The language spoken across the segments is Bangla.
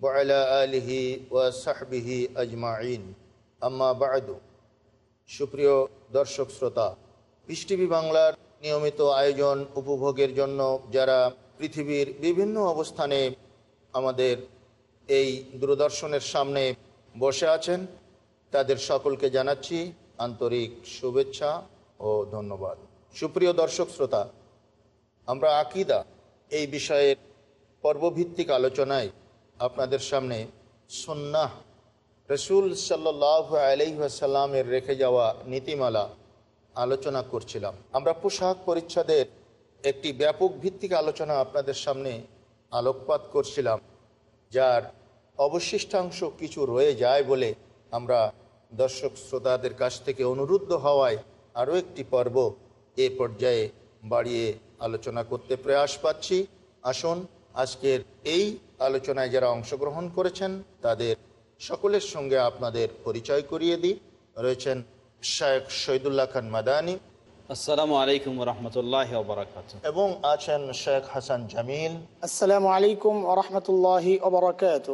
وعلى آله وصحبه أجمعين أما بعد সুপ্রিয় দর্শক শ্রোতা পিস টিভি বাংলার নিয়মিত আয়োজন উপভোগের জন্য যারা পৃথিবীর বিভিন্ন অবস্থানে আমাদের এই দূরদর্শনের সামনে বসে আছেন তাদের সকলকে জানাচ্ছি আন্তরিক শুভেচ্ছা ও ধন্যবাদ সুপ্রিয় দর্শক শ্রোতা আমরা আকিদা এই বিষয়ের পর্বভিত্তিক আলোচনায় আপনাদের সামনে সন্ন্যাহ রসুল সাল্লাহ আলাইসাল্লামের রেখে যাওয়া নীতিমালা আলোচনা করছিলাম। আমরা পোশাক পরিচ্ছদের একটি ব্যাপক ভিত্তিক আলোচনা আপনাদের সামনে আলোকপাত করছিলাম, যার অবশিষ্টাংশ কিছু রয়ে যায় বলে আমরা দর্শক শ্রোতাদের কাছ থেকে অনুরুদ্ধ হওয়ায় আরও একটি পর্ব এ পর্যায়ে বাড়িয়ে আলোচনা করতে প্রয়াস পাচ্ছি। আসুন, আজকের এই আলোচনায় যারা অংশগ্রহণ করেছেন তাদের সকলের সঙ্গে আপনাদের পরিচয় করিয়ে দিই। রয়েছেন শেখ শহীদুল্লাহ খান মাদানি। আসসালামু আলাইকুম রহমতুল্লাহ বারাকাত এবং আছেন শেখ হাসান জামিল। আসসালামু আলাইকুম ওরহমতুল্লাহি ওবরাকাত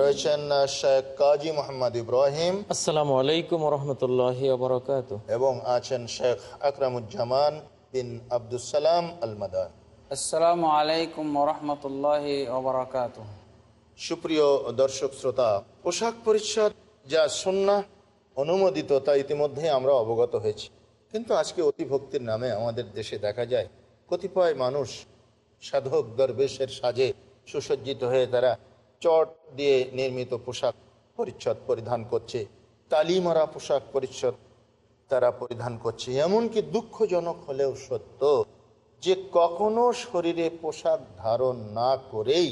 রয়েছেন শেখ কাজী মোহাম্মদ ইব্রাহিম। আসসালামু আলাইকুম রহমতুল্লাহ বরকাত এবং আছেন শেখ আকরামুজ্জামান বিন আবদুসালাম আল মাদান আসসালামু আলাইকুম ওরহমতুল্লাহ ওবরাকাত সুপ্রিয় দর্শক শ্রোতা, পোশাক পরিচ্ছদ যা সন্না অনুমোদিত, তা ইতিমধ্যে আমরা অবগত হয়েছি। কিন্তু আজকে অতিভক্তির নামে আমাদের দেশে দেখা যায়, কতিপয় মানুষ সাধক দরবেশের সাজে সুসজ্জিত হয়ে তারা চট দিয়ে নির্মিত পোশাক পরিচ্ছদ পরিধান করছে, তালিমারা পোশাক পরিচ্ছদ তারা পরিধান করছে। এমনকি দুঃখজনক হলেও সত্য যে কখনো শরীরে পোশাক ধারণ না করেই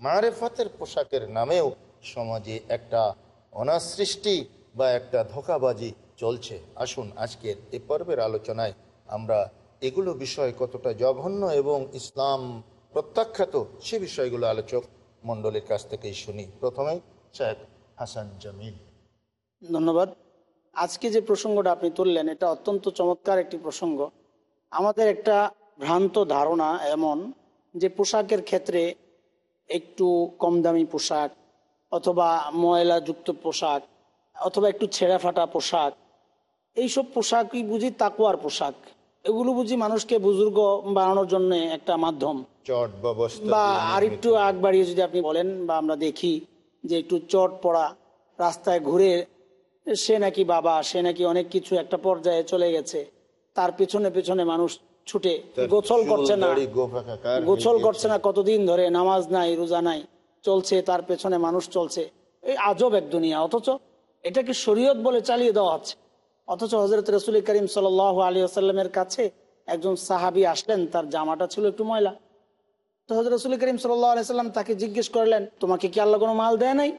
মারেফতের পোশাকের নামেও সমাজে একটা অনাসৃষ্টি বা একটা ধোকাবাজি চলছে। আসুন আজকের এ পর্বের আলোচনায় আমরা এগুলো বিষয় কতটা জঘন্য এবং ইসলাম প্রত্যাখ্যাত সে বিষয়গুলো আলোচক মণ্ডলীর কাছ থেকেই শুনি। প্রথমে শেখ হাসান জামিল। ধন্যবাদ। আজকে যে প্রসঙ্গটা আপনি তুললেন, এটা অত্যন্ত চমৎকার একটি প্রসঙ্গ। আমাদের একটা ভ্রান্ত ধারণা এমন যে পোশাকের ক্ষেত্রে একটু কম দামি পোশাক অথবা ময়লাযুক্ত পোশাক অথবা একটু ছেঁড়া ফাটা পোশাক এইসব পোশাকই বুঝি তাকুয়ার পোশাক। এগুলো বুঝি মানুষকে বুজুর্গ বানানোর জন্য একটা মাধ্যম। চট বা আর একটু আগ বাড়িয়ে যদি আপনি বলেন বা আমরা দেখি যে একটু চট পড়া রাস্তায় ঘুরে সে নাকি বাবা সে নাকি অনেক কিছু একটা পর্যায়ে চলে গেছে তার পেছনে পেছনে মানুষ ছুটে। গোছল করছে না। গোছল করছে না কতদিন ধরে নামাজ নাই রোজা নাই চলছে তার পেছনে মানুষ চলছে। এই আজব এক দুনিয়া অথচ এটাকে শরীয়ত বলে চালিয়ে দেওয়া হচ্ছে অথচ হজরত রসুল করিম সাল আলী আসাল্লামের কাছে একজন সাহাবি আসলেন তার জামাটা ছিল একটু ময়লা। তো হজরত রসুল করিম সাল্লাম তাকে জিজ্ঞেস করলেন তোমাকে কি আল্লাহ কোনো মাল দেয় নাই?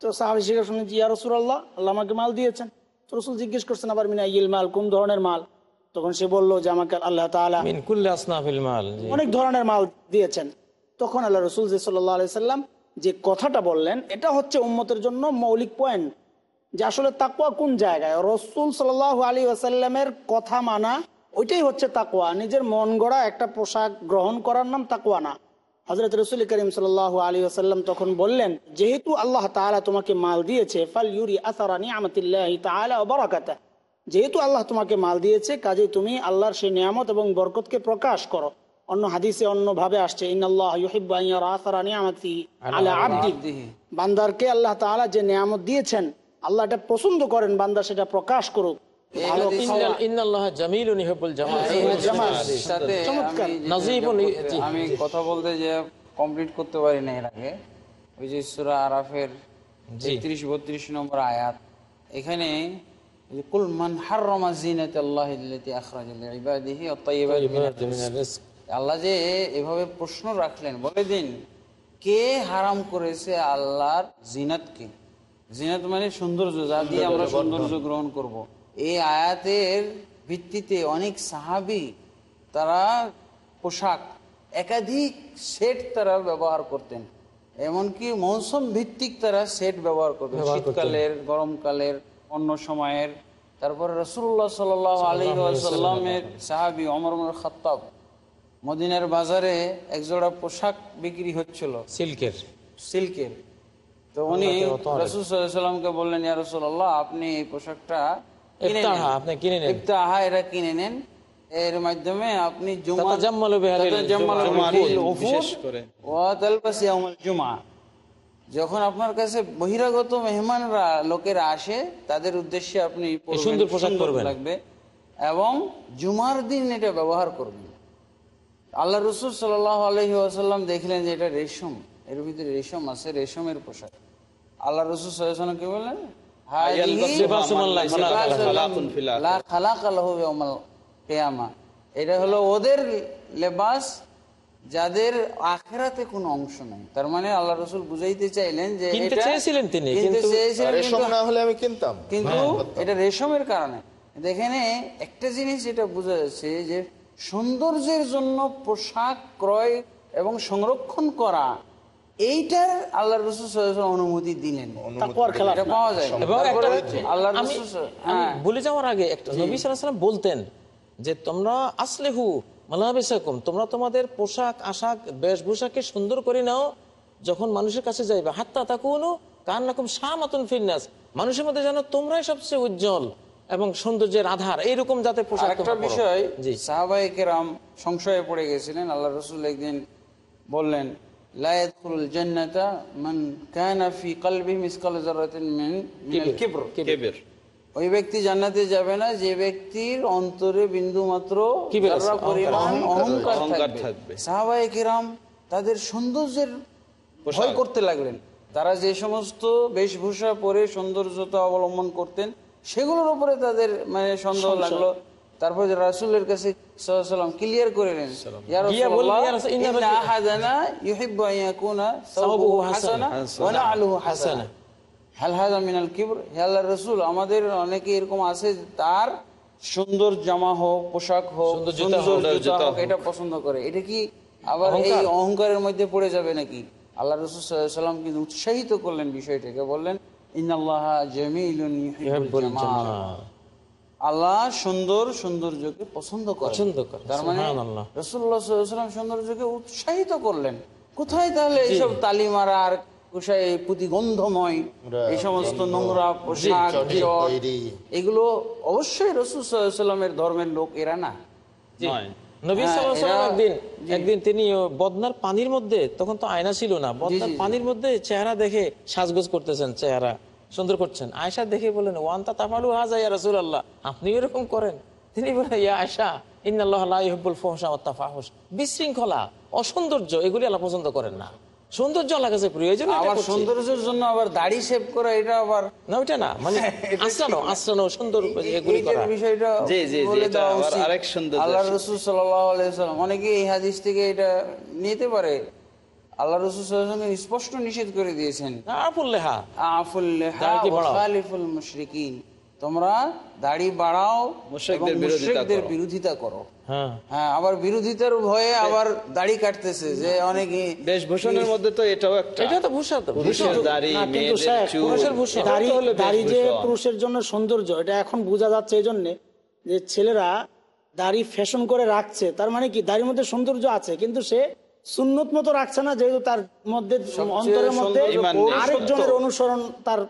তো সাহাবি জিজ্ঞেস করলেন ইয়া রসুল আল্লাহ আল্লাহ আমাকে মাল দিয়েছেন। তো রসুল জিজ্ঞেস করছেন আবার মিনা ইল মাল কোন ধরনের মাল? তখন সে বলল যে আমাকে আল্লাহ তালা। অনেক ধরনের মাল দিয়েছেন। তখন আল্লাহ রসুল সাল্লাম যে কথাটা বললেন এটা হচ্ছে উম্মতের জন্য মৌলিক পয়েন্ট যে আসলে তাকুয়া কোন জায়গায়? রসুল সাল আলী আসাল্লামের কথা মানা ওইটাই হচ্ছে তাকুয়া নিজের মন গড়া একটা পোশাক গ্রহণ করার নাম তাকুয়া না। হজরত রসুল করিম সাল আলী আসাল্লাম তখন বললেন যেহেতু আল্লাহ তোমাকে মাল দিয়েছে ফাল ইউরি আসারানি আমতিল্লাহ তাআলা ও বরাকাতা যেহেতু আল্লাহ তোমাকে মাল দিয়েছে কাজে তুমি আল্লাহর সেই নিয়ামত এবং বরকতকে প্রকাশ করো অন্য হাদিসে অন্য ভাবে আসছে। বান্দারকে আল্লাহ তাআলা যে নিয়ামত দিয়েছেন আল্লাহ এটা পছন্দ করেন বান্দা সেটা প্রকাশ করুক ভালো খাওয়া, ইন্নাল- ইন্নাল্লাহ জামিলুন ইউহিব্বুল জামাল এই জামাল। সাথে চমৎকার। আমি যেটা নাজিবুন ই- বলতে- জি। আমি কথা বলতে যে কমপ্লিট করতে পারি না এর আগে ওই যে সুরা আরাফের জি। তেত্রিশ বত্রিশ নম্বর আয়াত এখানে কুল মান হাররামা জিনাত আল্লাহ আল্লাতি আখরাজা লিইবাদিহি ওয়াত তাইয়্যিবাতি মিনার। রিজক। আল্লাহ যে এভাবে প্রশ্ন রাখলেন বলে দিন কে হারাম করেছে আল্লাহর জিনাতকে জিনাত মানে সৌন্দর্য যা দিয়ে আমরা সৌন্দর্য গ্রহণ করব। এই আয়াতের ভিত্তিতে অনেক সাহাবি তারা পোশাক একাধিক সেট তারা ব্যবহার করতেন এমনকি মৌসুম ভিত্তিক তারা সেট ব্যবহার করতেন শীতকালের গরমকালের অন্য সময়ের। তারপরে রসুল্লাহ সাল আলী সাল্লামের সাহাবি অমর খত্তাব মদিনার বাজারে একজোড়া পোশাক বিক্রি হচ্ছিল। সিল্কের। সিল্কের। তো উনি রসুল সাল্লামকে বললেন ইয়া রসুল্লাহ আপনি এই পোশাকটা আপনি কিনে নেন। এর মাধ্যমে আপনি জুমা জুমা। যখন আপনার কাছে বহিরাগত মেহমানরা লোকেরা আসে তাদের উদ্দেশ্যে আপনি সুন্দর পোশাক পরবেন। লাগবে। এবং জুমার দিন এটা ব্যবহার করবেন। আল্লাহ রসুল সাল আলহি আসাল্লাম দেখলেন যে এটা রেশম। এর ভিতরে রেশম আছে রেশমের পোশাক। আল্লাহ রসুল বললেন? লাহু ইয়াউমাল কিয়ামা। এটা হলো ওদের লেবাস যাদের আখেরাতে কোনো অংশ নাই। তার মানে আল্লাহ রসুল বুঝাইতে চাইলেন যে চেয়েছিলেন তিনি, কিন্তু- চেয়েছিলেন রেশম কিন্তু না হলে আমি কিনতাম। কিন্তু এটা রেশমের কারণে। এখানে একটা জিনিস যেটা বোঝা যাচ্ছে যে সৌন্দর্যের জন্য পোশাক ক্রয় এবং সংরক্ষণ করা এইটার আল্লাহ রসুল সাল্লাল্লাহু আলাইহি ওয়াসাল্লাম অনুমতি দিলেন। পাওয়া যায়। আল্লাহ রসুল হ্যাঁ বলে যাওয়ার আগে একটা নবী সাল্লাম বলতেন যে তোমরা আসলেহু মালাবেসাকুম তোমরা তোমাদের পোশাক আশাক বেশভূষাকে সুন্দর করে নাও যখন মানুষের কাছে যাইবে। হাত্তা তাকুনো রকম শামাতুন ফিন্নাস মানুষের মধ্যে যেন তোমরাই সবচেয়ে উজ্জ্বল এবং সৌন্দর্যের আধার এইরকম যাতে পোশাক পরো। বিষয় সংশয়ে পড়ে গেছিলেন আল্লাহ রসুল একদিন বললেন লা ইয়াদখুলুল জান্নাতা মান কানা ফি কলবিহি মিসকাল যারাতিন মিন মিনাল কিবর। কেবের। ওই ব্যক্তি জান্নাতে যাবে না যে ব্যক্তির অন্তরে বিন্দু মাত্র অহংকার থাকবে। সাহাবাই কিরাম তাদের সৌন্দর্যের ভয় করতে লাগলেন। তারা যে সমস্ত বেশভূষা পরে সৌন্দর্যতা অবলম্বন করতেন সেগুলোর উপরে তাদের মানে সন্দেহ লাগল। তারপর রাসূলের কাছে সাল্লাম ক্লিয়ার করে নেন হাসানা, হাসানা ওয়া না'লুহু হাসানা হাসানা। হাল হাজা মিনাল কিবর হে রসুল আমাদের অনেকে এরকম আছে তার সুন্দর জামা হোক পোশাক হোক সুন্দর জুতা হোক, এটা পছন্দ করে এটা কি আবার এই অহংকারের মধ্যে পড়ে যাবে নাকি আল্লাহ রসুল সাল্লাম কিন্তু উৎসাহিত করলেন বিষয়টাকে বললেন জামাল। আল্লাহ সুন্দর সৌন্দর্যকে পছন্দ করে পছন্দ করে। তার মানে। সৌন্দর্যকে উৎসাহিত করলেন কোথায় তাহলে এইসব তালি মারা আর প্রতিগন্ধময় এই সমস্ত নোংরা পোশাক চট চট, তৈরি। এগুলো অবশ্যই রসুল সাল্লামের ধর্মের লোক এরা না। নবী হ্যাঁ, সাল্লাল্লাহু আলাইহি এরা- একদিন একদিন তিনি বদনার পানির মধ্যে তখন তো আয়না ছিল না বদনার। পানির মধ্যে চেহারা দেখে সাজগোজ করতেছেন চেহারা সুন্দর করছেন। আয়সা দেখে বলেন ওয়ান্তা তাফালু হাজা ইয়া রাসূলুল্লাহ? আপনি এরকম করেন? তিনি বলেন ইয়া আয়সা ইন্নাল্লাহ লা ইউহিব্বুল ফুহশা বিশৃঙ্খলা অসৌন্দর্য এগুলি আল্লাহ পছন্দ করেন না। সৌন্দর্য আল্লাহ কাছে প্রিয় এই জন্য এটা আবার সৌন্দর্যের জন্য আবার দাড়ি সেভ করা এটা আবার না ওইটা না মানে আশ্রানো আশ্রানো সুন্দর এগুলি করা। বিষয়টা জি, জি, জি, এটা আবার আরেক সৌন্দর্য আল্লাহ আছে। রসুল সাল্লাম অনেকে এই হাদিস থেকে এটা নিতে পারে। আল্লাহ রসুল স্পষ্ট নিষেধ করে দিয়েছেন। আফুল লেহা খালিফুল মুশরিকিন। তোমরা দাড়ি বাড়াও মুশরিকদের বিরোধিতা করো। হ্যাঁ। হ্যাঁ আবার বিরোধিতার ভয়ে আবার দাড়ি কাটতেছে যে অনেকে বেশভূষণের মধ্যে তো এটাও একটা এটা তো ভূষা তো। দাড়ি মেয়েদের চুল পুরুষের ভূষণ। দাড়ি এটা হলো দাড়ি যে পুরুষের জন্য সৌন্দর্য এটা এখন বোঝা যাচ্ছে এই জন্যে যে ছেলেরা দাড়ি ফ্যাশন করে রাখছে। তার মানে কি? দাড়ির মধ্যে সৌন্দর্য আছে কিন্তু সে সুন্নত মতো রাখছে না যেহেতু তার মধ্যে অন্তরের মধ্যে আরেকজনের অনুসরণ তার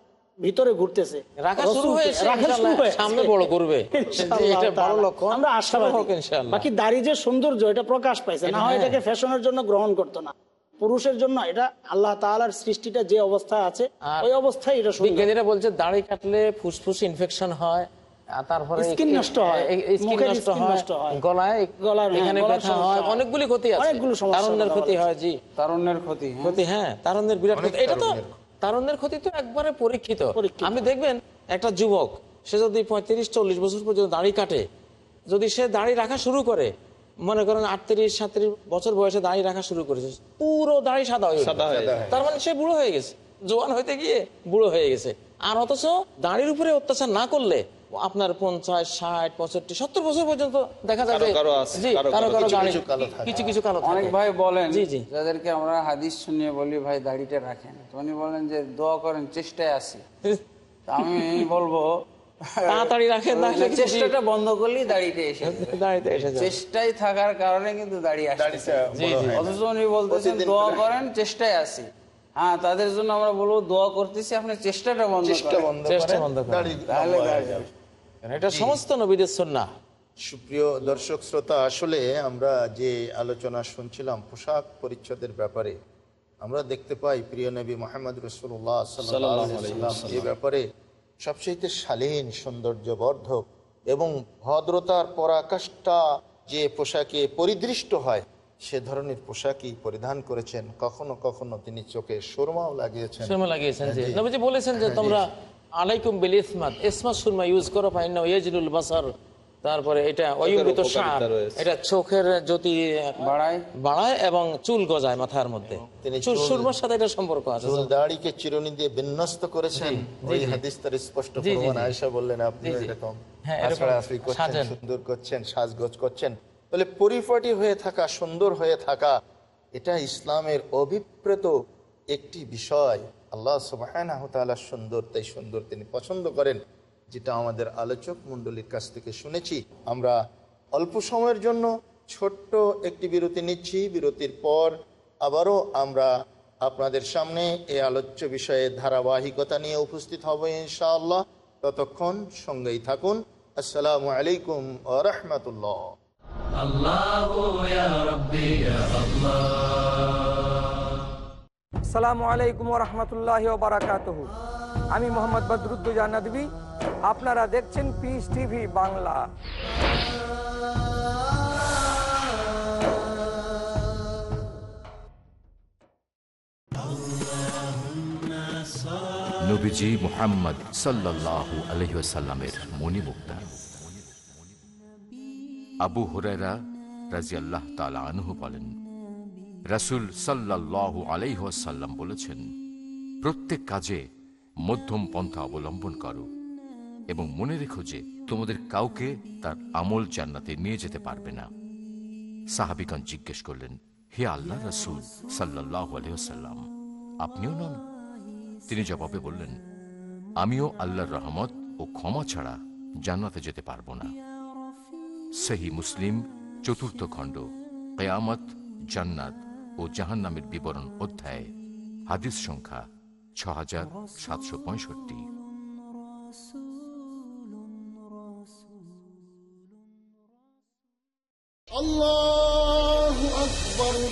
ভিতরে ঘুরতেছে। রাখা শুরু হয়েছে রাখা শুরু ইনশাআল্লাহ, হয়েছে। সামনে বড় করবে এটা বড় লক্ষণ। আমরা আশাবাদী। বাকি দাড়ি যে সৌন্দর্য এটা প্রকাশ পাইছে। না হয় হ্যাঁ। এটাকে ফ্যাশনের জন্য গ্রহণ করতো না। পুরুষের জন্য এটা আল্লাহ তাআলার সৃষ্টিটা যে অবস্থায় আছে ওই অবস্থায় এটা বিজ্ঞানীরা বলছে দাড়ি কাটলে ফুসফুস ইনফেকশন হয় তারপরে নষ্ট হয়, স্কিন নষ্ট হয়। গলায় গলার, হ্যাঁ, এখানে ব্যথা। অনেকগুলি ক্ষতি আছে। অনেকগুলো সমস্যা তারুণ্যের ক্ষতি হয় জি। তারুণ্যের ক্ষতি হ্যাঁ? ক্ষতি হ্যাঁ। তারুণ্যের বিরাট ক্ষতি। এটা তো তারুণ্যের। ক্ষতি তো একবারে পরীক্ষিত। আপনি দেখবেন একটা যুবক সে যদি পঁয়ত্রিশ চল্লিশ বছর পর্যন্ত দাড়ি কাটে যদি সে দাড়ি রাখা শুরু করে মনে করেন আটত্রিশ সাঁত্রিশ বছর বয়সে দাড়ি রাখা শুরু করেছে পুরো দাড়ি সাদা হয়ে সাদা হয়ে গেছে। তার মানে সে বুড়ো হয়ে গেছে জোয়ান হইতে গিয়ে বুড়ো হয়ে গেছে আর অথচ দাড়ির উপরে অত্যাচার না করলে আপনার পঞ্চাশ ষাট পঁয়ষট্টি সত্তর বছর পর্যন্ত দেখা যায় কারও যে- কারও আছে, জি, কারও কারও কারও কারও কিছু কিছু কালো অনেক ভাই বলেন জি, জি। যাদেরকে আমরা হাদিস শুনিয়ে বলি ভাই দাড়িটা রাখেন। তো উনি বলেন যে দোয়া করেন চেষ্টায় আসি আমি বলব তাড়াতাড়ি রাখেন, চেষ্টাটা বন্ধ করলেই দাড়িটা এসে যাবে। দাড়িতে এসে চেষ্টায় থাকার কারণে কিন্তু দাড়ি আসছে। দাড়িটা বড় হয় না। অথচ উনি বলতেছেন দোয়া করেন চেষ্টায় আসি হ্যাঁ তাদের জন্য আমরা বলব দোয়া করতেছি আপনি চেষ্টাটা বন্ধ চেষ্টা করেন। বন্ধ তাহলে হয়ে। এটা সমস্ত নবীদের সন্না সুপ্রিয় দর্শক শ্রোতা আসলে আমরা যে আলোচনা শুনছিলাম পোশাক পরিচ্ছদের ব্যাপারে আমরা দেখতে পাই প্রিয় নবী মোহাম্মদ রসুল্লাহ সাল্লাম এ ব্যাপারে সবচেয়ে শালীন সৌন্দর্যবর্ধক এবং ভদ্রতার পরাকাষ্ঠা যে পোশাকে পরিদৃষ্ট হয় সে ধরনের পোশাকই পরিধান করেছেন। কখনো কখনো তিনি চোখে সুরমাও লাগিয়েছেন। লাগিয়েছেন যে বলেছেন যে তোমরা আলাইকুম বিল ইসমাত। ইসমাত সুরমা ইউজ করো ফাইন ইয়াজিলুল বাসার। তারপরে এটা অয়ুবিত সার। এটা চোখের জ্যোতি বাড়ায়। বাড়ায় এবং চুল গজায় মাথার মধ্যে। চুল সুরমার সাথে এটা সম্পর্ক আছে। চুল দাড়িকে চিরুনি দিয়ে বিন্যস্ত করেছেন। ওই হাদিস তার স্পষ্ট প্রমাণ। আয়েশা বললেন আপনি। এরকম হ্যাঁ, এরকম আশরাফি করছেন সুন্দর করছেন সাজগোজ করছেন। তাহলে পরিপাটি হয়ে থাকা সুন্দর হয়ে থাকা এটা ইসলামের অভিপ্রেত একটি বিষয়। আল্লাহ তাআলা সুন্দর, তাই সুন্দর তিনি পছন্দ করেন, যেটা আমাদের আলোচক মণ্ডলীর কাছ থেকে শুনেছি। আমরা অল্প সময়ের জন্য ছোট্ট একটি বিরতি নিচ্ছি। বিরতির পর আবারও আমরা আপনাদের সামনে এই আলোচ্য বিষয়ে ধারাবাহিকতা নিয়ে উপস্থিত হব ইনশাআল্লাহ। ততক্ষণ সঙ্গেই থাকুন। আসসালামু আলাইকুম রহমতুল্লাহ। সালামু আলাইকুম রহমতুল্লাহ বারাকাত আমি মোহাম্মদ বদরুদ্দুজা নদী আপনারা দেখছেন Peace TV Bangla. Abu Hurairah রাজি আল্লাহ তালা আনহু বলেন রাসুল সাল্লাল্লাহু আলাইহাল্লাম বলেছেন, প্রত্যেক কাজে মধ্যম পন্থা অবলম্বন করো এবং মনে রেখো যে তোমাদের কাউকে তার আমল জান্নাতে নিয়ে যেতে পারবে না। সাহাবিগণ জিজ্ঞেস করলেন, হে আল্লাহ রসুল সাল্লাহ আলহ্লাম আপনিও নন? তিনি জবাবে বললেন, আমিও আল্লাহর রহমত ও ক্ষমা ছাড়া জান্নাতে যেতে পারব না। সেহি মুসলিম চতুর্থ খণ্ড, কেয়ামত জান্নাত। ও জাহান্নামের বিবরণ অধ্যায় হাদিস সংখ্যা ছ হাজার সাতশো পঁয়ষট্টি। আল্লাহ আকবর।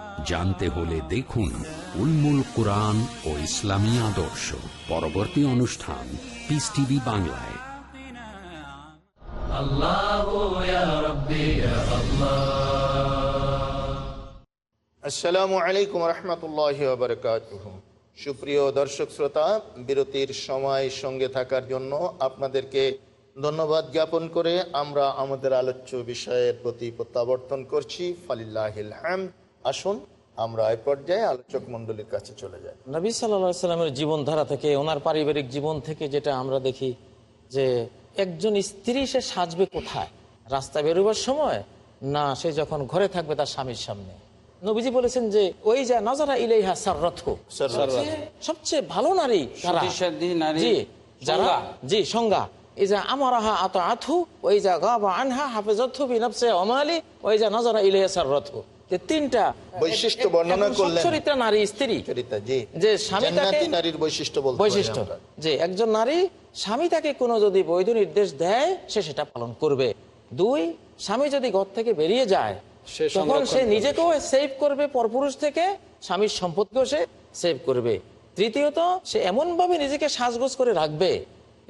জানতে হলে দেখুন উলমুল কোরআন ও ইসলামী আদর্শ। পরবর্তী অনুষ্ঠান পিস টিভি বাংলায়। আসসালামু আলাইকুম রহমতুল্লাহ সুপ্রিয় দর্শক শ্রোতা বিরতির সময় সঙ্গে থাকার জন্য আপনাদেরকে ধন্যবাদ জ্ঞাপন করে আমরা আমাদের আলোচ্য বিষয়ের প্রতি প্রত্যাবর্তন করছি। ফালিল্লাহ হ্যাম্দ আসুন আমরা এই পর্যায়ে আলোচক মণ্ডলীর কাছে চলে যাই। নবী সাল্লা সাল্লামের জীবনধারা থেকে ওনার পারিবারিক জীবন থেকে যেটা আমরা দেখি যে একজন স্ত্রী সে সাজবে কোথায়? রাস্তায় বেরোবার সময়? না সে যখন ঘরে থাকবে তার স্বামীর সামনে। নবীজি বলেছেন যে ওই যা নজরা ইলেহা সাররথ সবচেয়ে ভালো নারী যারা। সংজ্ঞা। জি সংজ্ঞা। এই যে আমারাহা আত আথু ওই যা গাবা আনহা বিনাফসে অমালি ওই যা নজরা ইলেহা সাররথ। যে তিনটা বৈশিষ্ট্য বর্ণনা করলেন। সচ্চরিত্রা নারী স্ত্রী। যে স্বামী তাকে নারীর বৈশিষ্ট্য বৈশিষ্ট্য। যে একজন নারী স্বামী তাকে কোনো যদি বৈধ নির্দেশ দেয় সে সেটা পালন করবে। দুই স্বামী যদি ঘর থেকে বেরিয়ে যায় তখন সে নিজেকেও সেভ করবে পরপুরুষ থেকে স্বামীর সম্পদকেও সে সেভ করবে। তৃতীয়ত সে এমন ভাবে নিজেকে সাজগোজ করে রাখবে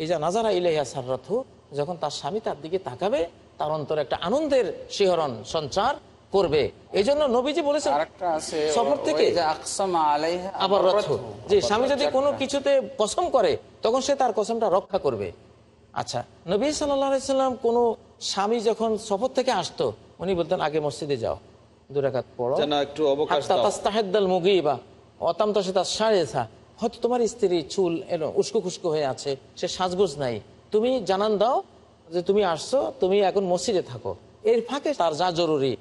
এই যে নাজারা ইলেহা সাররাথু যখন তার স্বামী তার দিকে তাকাবে তার অন্তরে একটা আনন্দের শিহরণ সঞ্চার করবে। এই জন্য নবীজি বলেছেন সফর থেকে আবার রথ। যে স্বামী যদি কোনো কিছুতে কসম করে তখন সে তার কসমটা রক্ষা করবে। আচ্ছা নবী সাল্লাম কোনো স্বামী যখন সফর থেকে আসতো উনি বলতেন আগে মসজিদে যাও দুরাকাত পড়ো। একটু অতাম তাসে তার থা হয়তো তোমার স্ত্রী চুল এলো উস্কো খুস্কো হয়ে আছে সে সাজগোজ নাই। তুমি জানান দাও যে তুমি আসছো তুমি এখন মসজিদে থাকো। এর ফাঁকে তার যা জরুরি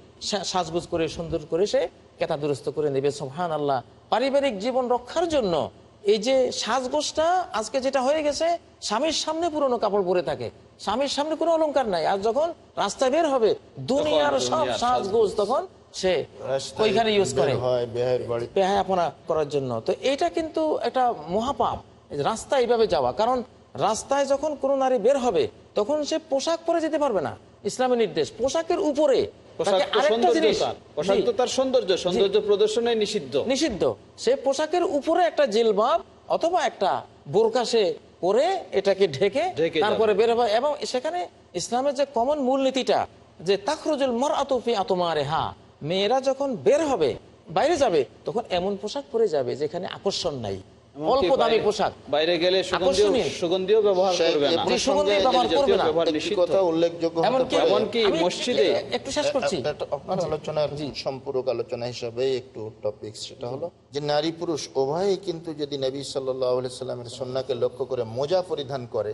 সাজগোজ করে সুন্দর করে সে কেতা দুরস্ত করে নেবে সোহান আল্লাহ পারিবারিক জীবন রক্ষার জন্য এই যে সাজগোজটা আজকে যেটা হয়ে গেছে স্বামীর সামনে পুরনো কাপড় পরে থাকে। স্বামীর সামনে কোনো অলঙ্কার নাই। আর যখন রাস্তায় বের হবে দুনিয়ার সব সাজগোজ তখন সে ওইখানে ইউজ করে। হয় বেহায়াপনা করার জন্য। তো এটা কিন্তু একটা মহাপাপ। রাস্তায় এইভাবে যাওয়া। কারণ রাস্তায় যখন কোনো নারী বের হবে তখন সে পোশাক পরে যেতে পারবে না। ইসলামের নির্দেশ। পোশাকের উপরে। নিষিদ্ধ। সে পোশাকের একটা জিলবাব অথবা একটা বোরকা সে এটাকে ঢেকে তারপরে বের হবে এবং সেখানে ইসলামের যে কমন মূলনীতিটা যে তাখরুজুল মার আতফি আতমারে হা মেয়েরা যখন বের হবে বাইরে যাবে তখন এমন পোশাক পরে যাবে যেখানে আকর্ষণ নাই। অল্প দামি পোশাক। বাইরে গেলে সুগন্ধিও ব্যবহার করবে না। সুগন্ধি ব্যবহার করবে না। ব্যবহার একটি নিষিদ্ধ। কথা উল্লেখযোগ্য এমনকি পারে। এমনকি আমি মসজিদে একটু শেষ করছি। আপনার আলোচনার সম্পূরক আলোচনা হিসাবে একটু টপিক সেটা হলো যে নারী পুরুষ উভয়ই কিন্তু যদি নবী সাল্লামের সন্নাকে লক্ষ্য করে মোজা পরিধান করে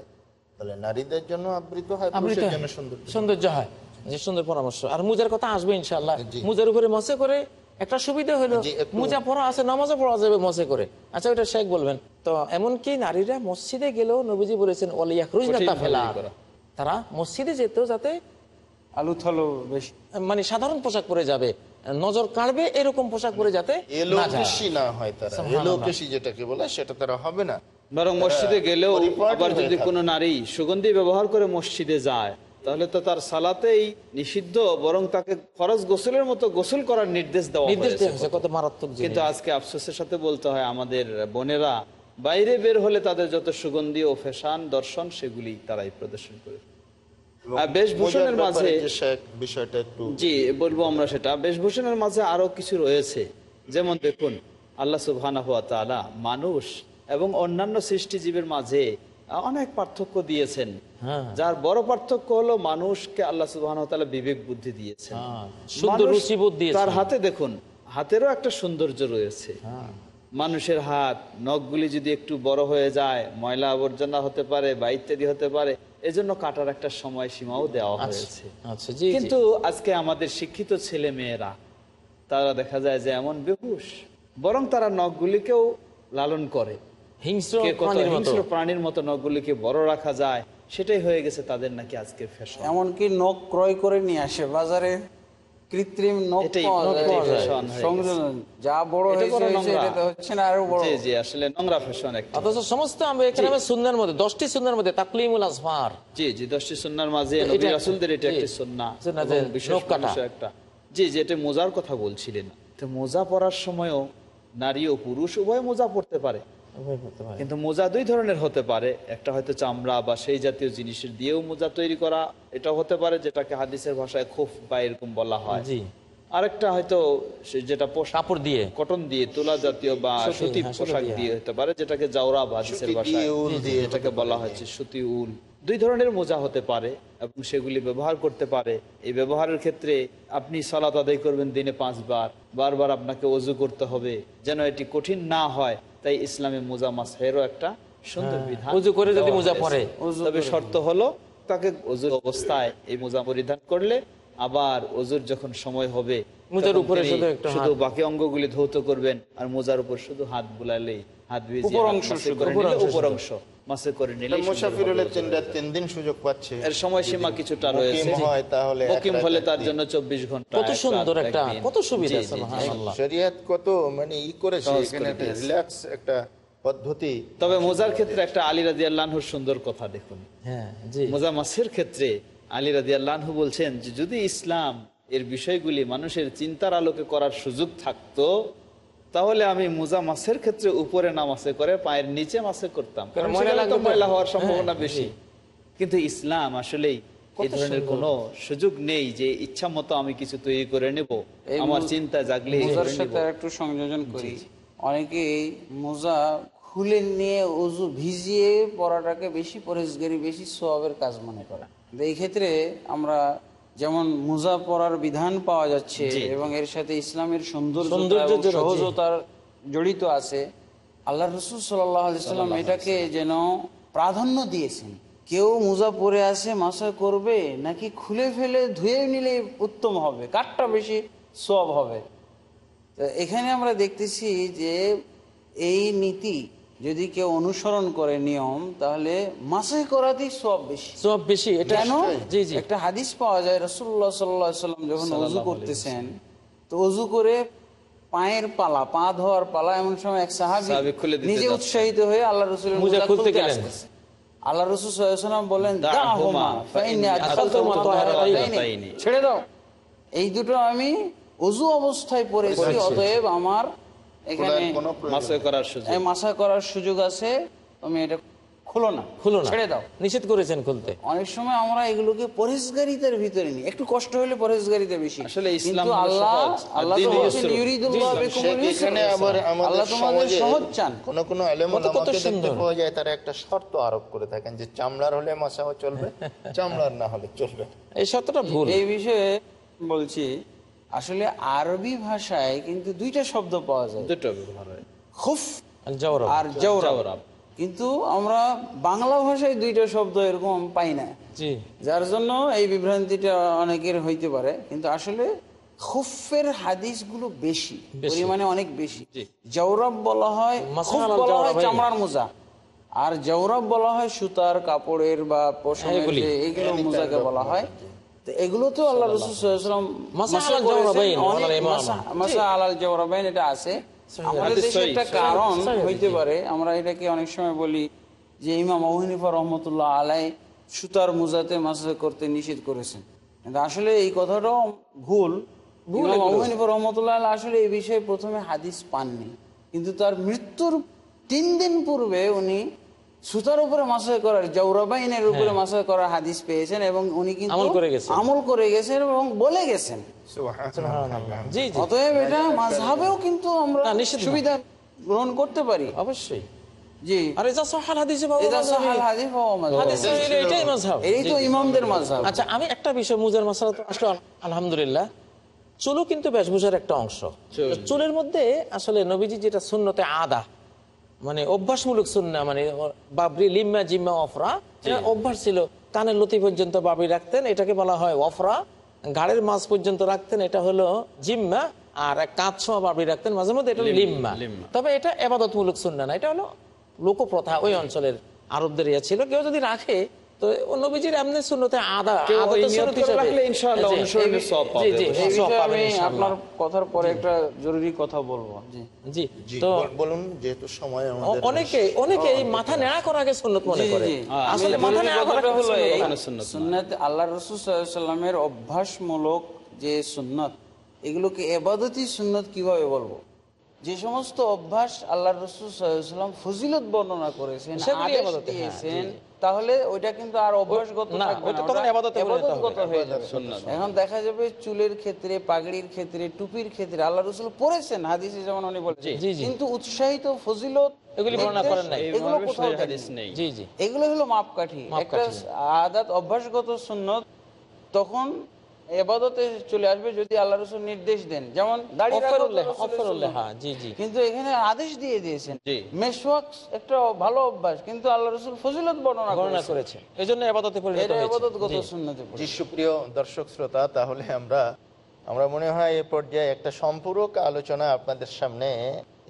তাহলে নারীদের জন্য আবৃত হয় পুরুষের জন্য সৌন্দর্য হয়। যে সুন্দর পরামর্শ। আর মুজার কথা আসবে ইনশাল্লাহ। মুজার উপরে মসে করে একটা সুবিধা হলো মুজা পড়া আছে নামাজও পড়া যাবে মসে করে। আচ্ছা ওটা শেখ বলবেন। তো এমনকি নারীরা মসজিদে গেলেও নবীজি বলেছেন ফেলা তারা মসজিদে যেত যাতে আলু থালো বেশি। মানে সাধারণ পোশাক পরে যাবে। নজর কাড়বে এরকম পোশাক পরে যাতে না যায়। এলোকেশি না হয় তারা। যেটাকে বলে সেটা তারা হবে না। বরং মসজিদে গেলেও আবার যদি। কোনো নারী সুগন্ধি ব্যবহার করে মসজিদে যায় তাহলে তো তার সালাতেই নিষিদ্ধ বরং তাকে ফরজ গোসলের মতো গোসল করার নির্দেশ দেওয়া কত মারাত্মক কিন্তু আজকে আফসোসের সাথে বলতে হয় আমাদের বোনেরা বাইরে বের হলে তাদের যত সুগন্ধি ও ফ্যাশন দর্শন সেগুলি তারাই প্রদর্শন করে। বেশভূষণের মাঝে বিষয়টা একটু জি বলব আমরা সেটা। বেশভূষণের মাঝে আরও কিছু রয়েছে। যেমন দেখুন আল্লাহ সুবহানাহু ওয়া মানুষ এবং অন্যান্য সৃষ্টিজীবের মাঝে অনেক পার্থক্য দিয়েছেন হ্যাঁ। যার বড় পার্থক্য হলো মানুষকে আল্লাহ সুবহানাহু ওয়া বিবেক বুদ্ধি দিয়েছেন হ্যাঁ, দিয়েছেন। তার হাতে দেখুন হাতেরও একটা সৌন্দর্য রয়েছে হ্যাঁ। মানুষের হাত নখগুলি যদি একটু বড় হয়ে যায় ময়লা আবর্জনা হতে পারে বা ইত্যাদি হতে পারে এজন্য কাটার একটা সময় সীমাও দেওয়া হয়েছে আচ্ছা জি জি। কিন্তু আজকে আমাদের শিক্ষিত ছেলে মেয়েরা তারা দেখা যায় যে এমন বেহুশ বরং তারা নখগুলিকেও লালন করে হিংস্র প্রাণীর মতো। হিংস্র প্রাণীর মতো নখগুলিকে বড় রাখা যায় সেটাই হয়ে গেছে তাদের নাকি আজকে ফ্যাশন এমনকি নখ ক্রয় করে নিয়ে আসে বাজারে কৃত্রিম নখ এটাই পাওয়া নখ যায়, পাওয়া যায়। ফ্যাশন গেছে। সংযোজন যা বড় এটা হয়েছে বড় হয়েছে, নোংরা। এটা তো হচ্ছে না আরও বড় জি জি আসলে নোংরা ফ্যাশন অথচ সমস্ত এখানে সুন্দর মধ্যে দশটি সুন্দর মধ্যে তাকলিমুল আসফার জি জি দশটি সুন্নার মাঝে এটা নবী একটা- রাসূলদের এটা একটি সুন্নাহ সুন্নাহ এবং যে বিশেষ নখ কাটা। একটা জি জি এটা মোজার কথা বলছিলেন তো মোজা পরার সময়ও নারী ও পুরুষ উভয় মোজা পড়তে পারে কিন্তু মোজা দুই ধরনের হতে পারে। একটা হয়তো চামড়া বা সেই জাতীয় জিনিসের দিয়েও মোজা তৈরি করা এটা হতে পারে যেটাকে হাদিসের ভাষায় খুফ বা এরকম বলা হয়। জি। আরেকটা হয়তো যেটা কাপড় দিয়ে। কটন দিয়ে তুলা জাতীয় বা সুতি, হ্যাঁ, পোশাক দিয়ে, হতে পারে যেটাকে জাওরা বা হাদিসের ভাষায় দিয়ে, উল দিয়ে যেটাকে বলা হচ্ছে সুতি উল। দুই ধরনের মোজা হতে পারে এবং সেগুলি ব্যবহার করতে পারে। এই ব্যবহারের ক্ষেত্রে আপনি সালাত আদায় করবেন দিনে পাঁচবার। বারবার আপনাকে অজু করতে হবে। যেন এটি কঠিন না হয়। তাই ইসলামে মোজা মাসেরও একটা সুন্দর হ্যাঁ, বিধান উজু করে যদি মোজা পরে। তবে শর্ত হলো তাকে অজুর অবস্থায় এই মোজা পরিধান করলে আবার অজুর যখন সময় হবে মোজার উপরে শুধু শুধু বাকি অঙ্গগুলি ধৌত করবেন আর মোজার উপর শুধু হাত বুলালেই হাত ভিজিয়ে উপর অংশ। মাসে করে নিলে অংশ উপর শুধু। অংশ মাসে করে নিলে মুসাফির হলে তিন রাত তিন দিন সুযোগ পাচ্ছে। এর সময়সীমা কিছুটা রয়েছে। হয় তাহলে মুকিম হলে তার জন্য চব্বিশ ঘণ্টা কত সুন্দর একটা কত সুবিধা জি, জি, জি, সুবহানাল্লাহ। শরিয়াত কত মানে ই করেছে এখানে একটা রিল্যাক্স একটা পদ্ধতি। তবে মোজার ক্ষেত্রে একটা আলী রাজি আল্লাহর সুন্দর কথা দেখুন। হ্যাঁ জি। মোজা মাসের ক্ষেত্রে আলী রাজি আল্লাহ বলছেন যে যদি ইসলাম এর বিষয়গুলি মানুষের চিন্তার আলোকে করার সুযোগ থাকতো তাহলে আমি মোজা মাসের ক্ষেত্রে উপরে নামাজে করে পায়ের নিচে মাসে করতাম। কারণ ময়লা হওয়ার সম্ভাবনা হ্যাঁ, বেশি। কিন্তু ইসলাম আসলেই এই ধরনের কোনো সুযোগ নেই যে ইচ্ছা মতো আমি কিছু তৈরি করে নেব। আমার চিন্তা জাগলে একটু সংযোজন করি। অনেকেই মোজা খুলে নিয়ে উজু ভিজিয়ে পড়াটাকে বেশি পরেশগারি বেশি সোয়াবের কাজ মনে করে। এই ক্ষেত্রে আমরা যেমন মোজা পরার বিধান পাওয়া যাচ্ছে এবং এর সাথে ইসলামের সৌন্দর্য। সহজতার জড়িত আছে। আল্লাহ রসুল সাল্লাম এটাকে যেন প্রাধান্য দিয়েছেন। কেউ মোজা পরে আসে মাসা করবে নাকি খুলে ফেলে ধুয়ে নিলে উত্তম হবে? কাঠটা বেশি সব হবে। তো এখানে আমরা দেখতেছি যে এই নীতি যদি কেউ অনুসরণ করে নিয়ম তাহলে মাসে করাতেই সব বেশি। সব বেশি এটা কেন? জি জি। একটা হাদিস পাওয়া যায় রসুল্লাহ সাল্লাম যখন অজু করতেছেন তো অজু করে পায়ের পালা পা ধোয়ার পালা এমন সময় এক সাহাবি নিজে উৎসাহিত হয়ে আল্লাহ মোজা খুলতে গেলেন। আল্লাহ রসুল সাল্লাম বলেন। ছেড়ে দাও। এই দুটো আমি অজু অবস্থায় পড়েছি। অতএব আমার এখানে কোনো প্রয়োজন মাসে করার সুযোগ। মাসা করার সুযোগ আছে তুমি এটা খুলো না খুলো না। ছেড়ে দাও। নিষেধ করেছেন খুলতে। অনেক সময় আমরা এগুলোকে পরেশগারিতার ভিতরে নিই। একটু কষ্ট হলে পরেশগারিতা বেশি। আসলে ইসলাম আল্লাহ আল্লাহ তো দ্বীন বলছেন, ইউসর। ইউরিদুল্লাহ বিকুমুল ইউসর। এখানে আবার আমাদের সমাজে সহজ চান। কোন কোন আলেম কত কত দেখতে পাওয়া যায় তারা একটা শর্ত আরোপ করে থাকেন যে চামড়ার হলে মশাও চলবে চামড়ার না হলে চলবে এই শর্তটা ভুল। এই বিষয়ে বলছি আসলে আরবি ভাষায় কিন্তু দুইটা শব্দ পাওয়া যায়। দুটো খুফ আর। কিন্তু আমরা বাংলা ভাষায় দুইটা শব্দ এরকম পাই না। যার জন্য এই বিভ্রান্তিটা অনেকের হইতে পারে। কিন্তু আসলে খুফের হাদিসগুলো বেশি। বেশি। পরিমাণে অনেক বেশি। জৌরব বলা হয় বলা হয় চামড়ার মোজা। আর জৌরব বলা হয় সুতার কাপড়ের বা পশমের এগুলি। যে এগুলো মোজাকে বলা হয়। তো এগুলো তো আল্লাহ রসুলাম মাসা আলাল জাওরাবাইন, এটা আছে। আমাদের দেশে একটা কারণ হইতে পারে আমরা এটাকে অনেক সময় বলি যে ইমাম রহমতুল্লাহ আলাই সুতার মোজাতে মাসা করতে নিষেধ করেছেন। কিন্তু আসলে এই কথাটাও ভুল। ইমাম রহমতুল্লাহ আলাইহি আসলে এই বিষয়ে প্রথমে হাদিস পাননি। কিন্তু তার মৃত্যুর তিন দিন পূর্বে উনি সুতার উপরে মাসায় করার জৌরাবাইনের উপরে মাসায় করার হাদিস পেয়েছেন এবং উনি কিন্তু আমল করে গেছেন। আমল করে গেছেন এবং বলে গেছেন সুবহানাল্লাহ। জি জি অতএব এটা মাঝহাবেও কিন্তু আমরা। সুবিধা গ্রহণ করতে পারি অবশ্যই জি আর এজা সহাল হাদিসে এটা মাযহাবি। সাহাল হাদিস হওয়া মাযহাব। হাদিস সহিহ, এটাই মাযহাব। এই তো ইমামদের মাঝহাব আচ্ছা আমি একটা বিষয় মুজার মাসালা তো আসলে আলহামদুলিল্লাহ চুলও কিন্তু বেশভূষার একটা অংশ চুলের মধ্যে আসলে নবীজি যেটা শূন্যতে আদা মানে অভ্যাসমূলক সুন্না মানে বাবরি লিম্মা জিম্মা অফরা এটা অভ্যাস ছিল কানের লতি পর্যন্ত বাবরি রাখতেন এটাকে বলা হয় অফরা ঘাড়ের মাছ পর্যন্ত রাখতেন এটা হলো জিম্মা আর এক কাঁচ ছোঁয়া বাবরি রাখতেন মাঝে মধ্যে এটা লিম্মা। তবে এটা এবাদতমূলক সুন্না না এটা হলো লোকপ্রথা ওই অঞ্চলের আরবদের ইয়ে ছিল। কেউ যদি রাখে তো ও নবীজির এমনি শূন্যতে আদা কেউ ওই আদাতের নিয়ত সুন্নত করে হিসেবে- রাখলে ইনশাআল্লাহ জি, অনুসরণের এই- সওয়াব জি, পাবে। জি, এই সওয়াব বিষয়ে পাবেন আমি ইনশাআল্লাহ। আপনার কথার পরে একটা জরুরি কথা বলব। জি। জি। জি, তো বলুন যেহেতু সময় অনেকে অনেকে এই মাথা নেড়া করার সুন্নত মনে করে। আসলে মাথা নেড়া করা হলো সুন্নত না। সুন্নাত আল্লাহ সাল্লামের অভ্যাসমূলক যে সুন্নত এগুলোকে এবাদতি সুন্নত কীভাবে বলব? যে সমস্ত অভ্যাস আল্লাহ রসুল সাল্লাম ফজিলত বর্ণনা করেছেন দিয়েছেন তাহলে ওইটা কিন্তু আর অভ্যাসগত হয়ে যাবে। এখন দেখা যাবে চুলের ক্ষেত্রে পাগড়ির ক্ষেত্রে টুপির ক্ষেত্রে আল্লাহ রসুল পড়েছেন হাদিসে যেমন উনি বলছেন। কিন্তু উৎসাহিত ফজিলত এগুলি হলো মাপকাঠি। একটা। আদাত অভ্যাসগত সুন্নত তখন এবাদতে চলে আসবে যদি আল্লাহ রসুল নির্দেশ দেন। যেমন। হ্যাঁ, জি জি। কিন্তু এখানে আদেশ দিয়ে দিয়েছেন। একটা ভালো অভ্যাস কিন্তু আল্লাহ রসুল ফজিলত বর্ণনা বর্ণনা করেছে এই জন্য। সুপ্রিয় দর্শক শ্রোতা তাহলে আমরা আমরা মনে হয় এ পর্যায়ে একটা সম্পূরক আলোচনা আপনাদের সামনে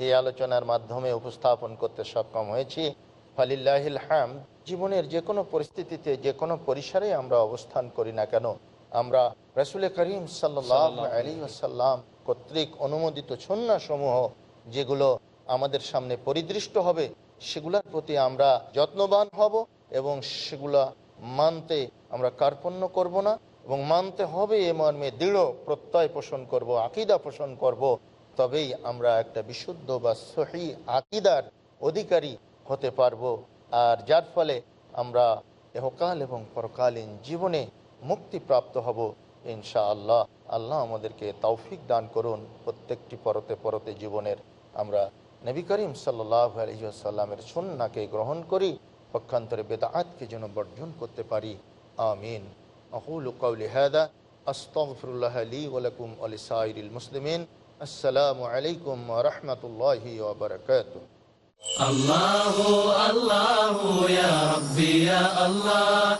এই আলোচনার মাধ্যমে উপস্থাপন করতে সক্ষম হয়েছি। ফালিল্লাহিল হাম জীবনের যে কোনো পরিস্থিতিতে যে কোনো পরিসরে আমরা অবস্থান করি না কেন আমরা রসুল করিম সাল্লাহ আলী আসাল্লাম কর্তৃক অনুমোদিত সমূহ যেগুলো আমাদের সামনে পরিদৃষ্ট হবে, সেগুলোর প্রতি আমরা যত্নবান হব এবং সেগুলা মানতে আমরা কার্পণ্য করব না এবং মানতে হবে এ মর্মে দৃঢ় প্রত্যয় পোষণ করব, আকিদা পোষণ করব। তবেই আমরা একটা বিশুদ্ধ বা সহি আকিদার অধিকারী হতে পারব। আর যার ফলে আমরা এহকাল এবং পরকালীন জীবনে মুক্তিপ্রাপ্ত হব ইনশা আল্লাহ আল্লাহ আমাদেরকে তৌফিক দান করুন প্রত্যেকটি পরতে পরতে জীবনের আমরা নবী করিম সাল্লাহ আলহিসাল্লামের সন্নাকে গ্রহণ করি পক্ষান্তরে বেদাআতকে যেন বর্জন করতে পারি আমিন أقول قولي هذا أستغفر الله لي ولكم ولسائر المسلمين السلام عليكم ورحمة الله وبركاته الله الله يا ربي يا الله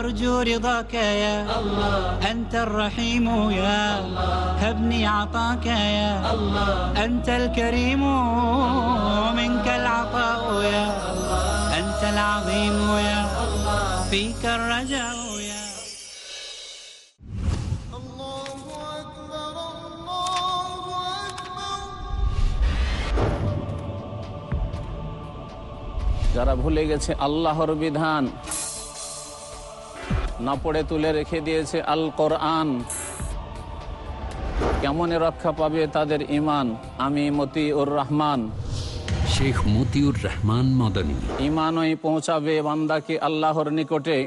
أرجو رضاك يا الله أنت الرحيم يا الله هبني عطاك يا الله أنت الكريم منك العطاء يا الله أنت العظيم يا الله فيك الرجاء يا যারা ভুলে গেছে আল্লাহর বিধান না পড়ে তুলে রেখে দিয়েছে আল কোরআন। কেমনে রক্ষা পাবে তাদের ইমান আমি মতিউর রহমান। শেখ মতিউর রহমান মদনী। ইমানই পৌঁছাবে বান্দাকে আল্লাহর নিকটে।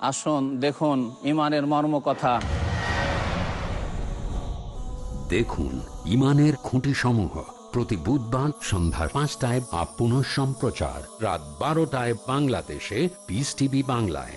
আসুন দেখুন ইমানের মর্ম কথা। দেখুন ইমানের খুঁটি সমূহ প্রতি বুধবার সন্ধ্যা পাঁচটায় পুনঃ সম্প্রচার রাত বারোটায় বাংলাদেশে পিস টিভি বাংলায়।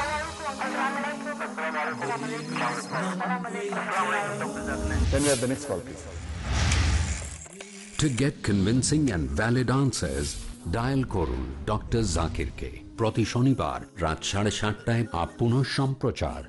To get convincing and valid answers, dial করুন ডক্টর জাকিরকে প্রতি শনিবার রাত সাড়ে সাতটায় আপ পুনঃ সম্প্রচার